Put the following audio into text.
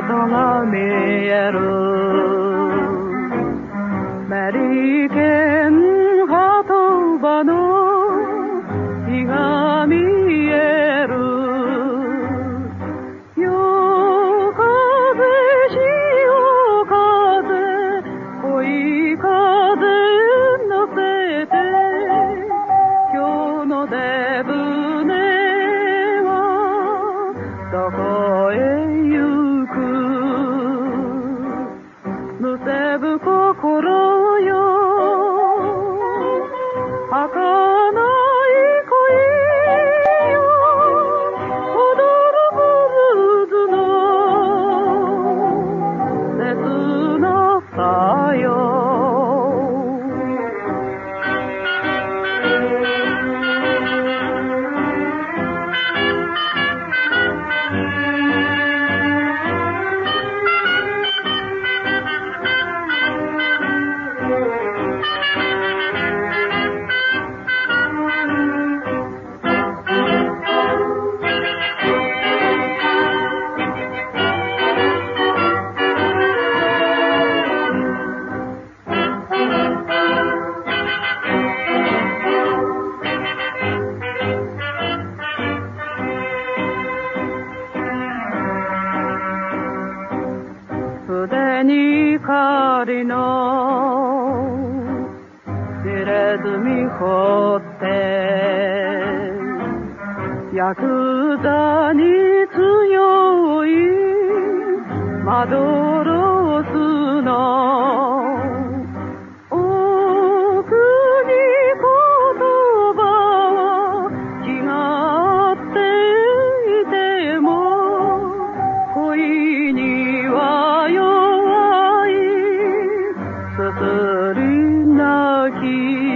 跡が見えるメリケン ぶ心腕に狩りの入れずみ掘ってヤクザに強い窓 सपरी ना की